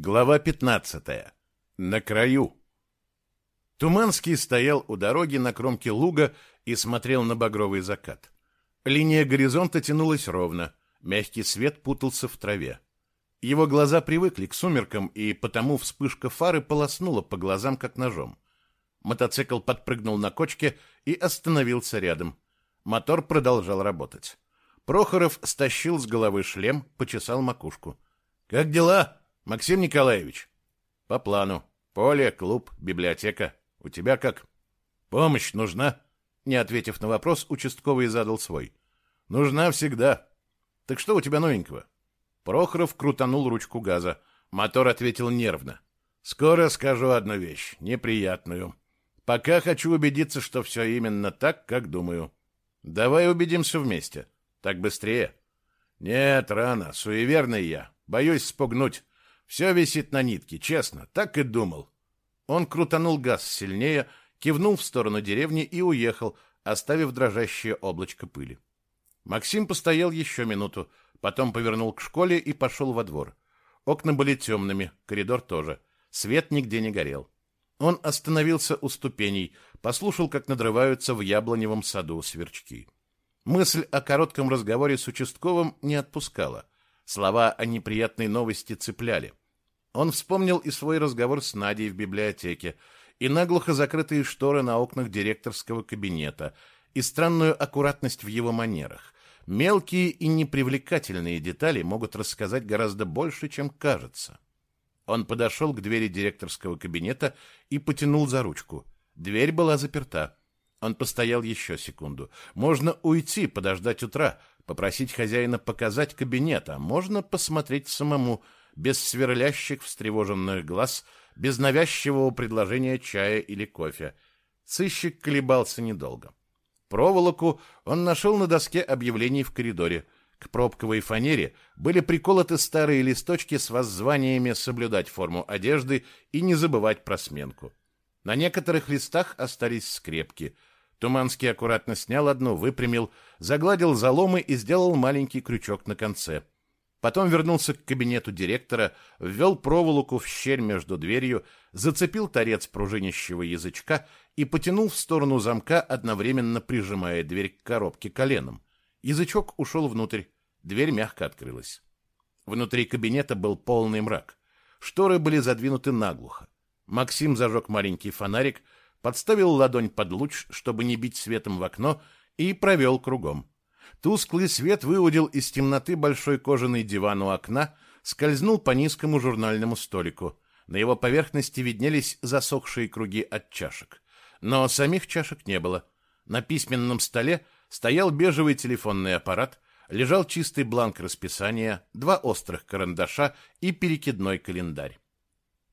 Глава 15. На краю. Туманский стоял у дороги на кромке луга и смотрел на багровый закат. Линия горизонта тянулась ровно, мягкий свет путался в траве. Его глаза привыкли к сумеркам, и потому вспышка фары полоснула по глазам, как ножом. Мотоцикл подпрыгнул на кочке и остановился рядом. Мотор продолжал работать. Прохоров стащил с головы шлем, почесал макушку. «Как дела?» Максим Николаевич. По плану. Поле, клуб, библиотека. У тебя как? Помощь нужна? Не ответив на вопрос, участковый задал свой. Нужна всегда. Так что у тебя новенького? Прохоров крутанул ручку газа. Мотор ответил нервно. Скоро скажу одну вещь, неприятную. Пока хочу убедиться, что все именно так, как думаю. Давай убедимся вместе. Так быстрее. Нет, рано, суеверный я. Боюсь спугнуть. Все висит на нитке, честно, так и думал. Он крутанул газ сильнее, кивнул в сторону деревни и уехал, оставив дрожащее облачко пыли. Максим постоял еще минуту, потом повернул к школе и пошел во двор. Окна были темными, коридор тоже. Свет нигде не горел. Он остановился у ступеней, послушал, как надрываются в яблоневом саду сверчки. Мысль о коротком разговоре с участковым не отпускала. Слова о неприятной новости цепляли. Он вспомнил и свой разговор с Надей в библиотеке, и наглухо закрытые шторы на окнах директорского кабинета, и странную аккуратность в его манерах. Мелкие и непривлекательные детали могут рассказать гораздо больше, чем кажется. Он подошел к двери директорского кабинета и потянул за ручку. Дверь была заперта. Он постоял еще секунду. Можно уйти, подождать утра, попросить хозяина показать кабинет, а можно посмотреть самому, без сверлящих встревоженных глаз, без навязчивого предложения чая или кофе. Сыщик колебался недолго. Проволоку он нашел на доске объявлений в коридоре. К пробковой фанере были приколоты старые листочки с воззваниями соблюдать форму одежды и не забывать про сменку. На некоторых листах остались скрепки. Туманский аккуратно снял одну, выпрямил, загладил заломы и сделал маленький крючок на конце — Потом вернулся к кабинету директора, ввел проволоку в щель между дверью, зацепил торец пружинищего язычка и потянул в сторону замка, одновременно прижимая дверь к коробке коленом. Язычок ушел внутрь, дверь мягко открылась. Внутри кабинета был полный мрак. Шторы были задвинуты наглухо. Максим зажег маленький фонарик, подставил ладонь под луч, чтобы не бить светом в окно, и провел кругом. Тусклый свет выудил из темноты большой кожаный диван у окна, скользнул по низкому журнальному столику. На его поверхности виднелись засохшие круги от чашек. Но самих чашек не было. На письменном столе стоял бежевый телефонный аппарат, лежал чистый бланк расписания, два острых карандаша и перекидной календарь.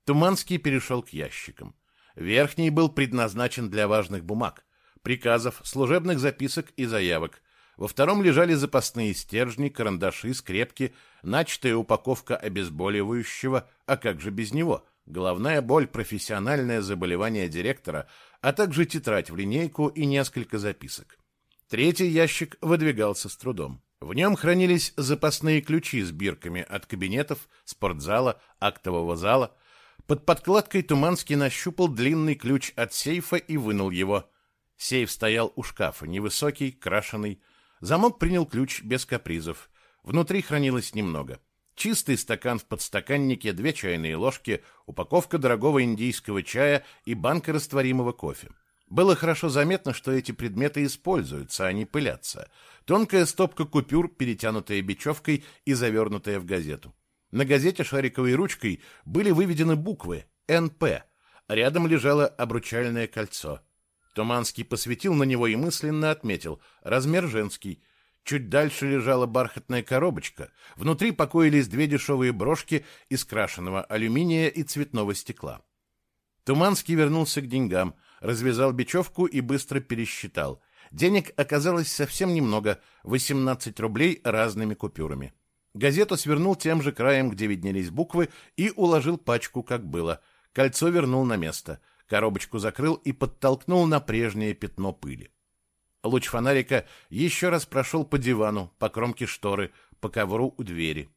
Туманский перешел к ящикам. Верхний был предназначен для важных бумаг, приказов, служебных записок и заявок, во втором лежали запасные стержни, карандаши, скрепки, начатая упаковка обезболивающего, а как же без него? Головная боль, профессиональное заболевание директора, а также тетрадь в линейку и несколько записок. Третий ящик выдвигался с трудом. В нем хранились запасные ключи с бирками от кабинетов, спортзала, актового зала. Под подкладкой Туманский нащупал длинный ключ от сейфа и вынул его. Сейф стоял у шкафа, невысокий, крашеный, Замок принял ключ без капризов. Внутри хранилось немного. Чистый стакан в подстаканнике, две чайные ложки, упаковка дорогого индийского чая и банка растворимого кофе. Было хорошо заметно, что эти предметы используются, а не пылятся. Тонкая стопка купюр, перетянутая бечевкой и завернутая в газету. На газете шариковой ручкой были выведены буквы «НП». Рядом лежало обручальное кольцо. Туманский посветил на него и мысленно отметил. Размер женский. Чуть дальше лежала бархатная коробочка. Внутри покоились две дешевые брошки из крашеного алюминия и цветного стекла. Туманский вернулся к деньгам, развязал бечевку и быстро пересчитал. Денег оказалось совсем немного, 18 рублей разными купюрами. Газету свернул тем же краем, где виднелись буквы, и уложил пачку, как было. Кольцо вернул на место — коробочку закрыл и подтолкнул на прежнее пятно пыли. Луч фонарика еще раз прошел по дивану, по кромке шторы, по ковру у двери.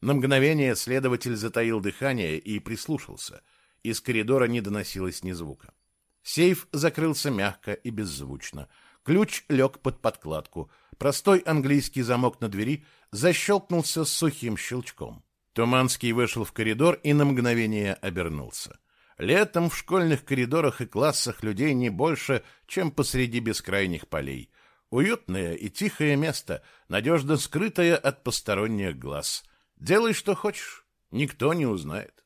На мгновение следователь затаил дыхание и прислушался. Из коридора не доносилось ни звука. Сейф закрылся мягко и беззвучно. Ключ лег под подкладку. Простой английский замок на двери защелкнулся с сухим щелчком. Туманский вышел в коридор и на мгновение обернулся. Летом в школьных коридорах и классах людей не больше, чем посреди бескрайних полей. Уютное и тихое место, надежно скрытое от посторонних глаз. Делай, что хочешь, никто не узнает.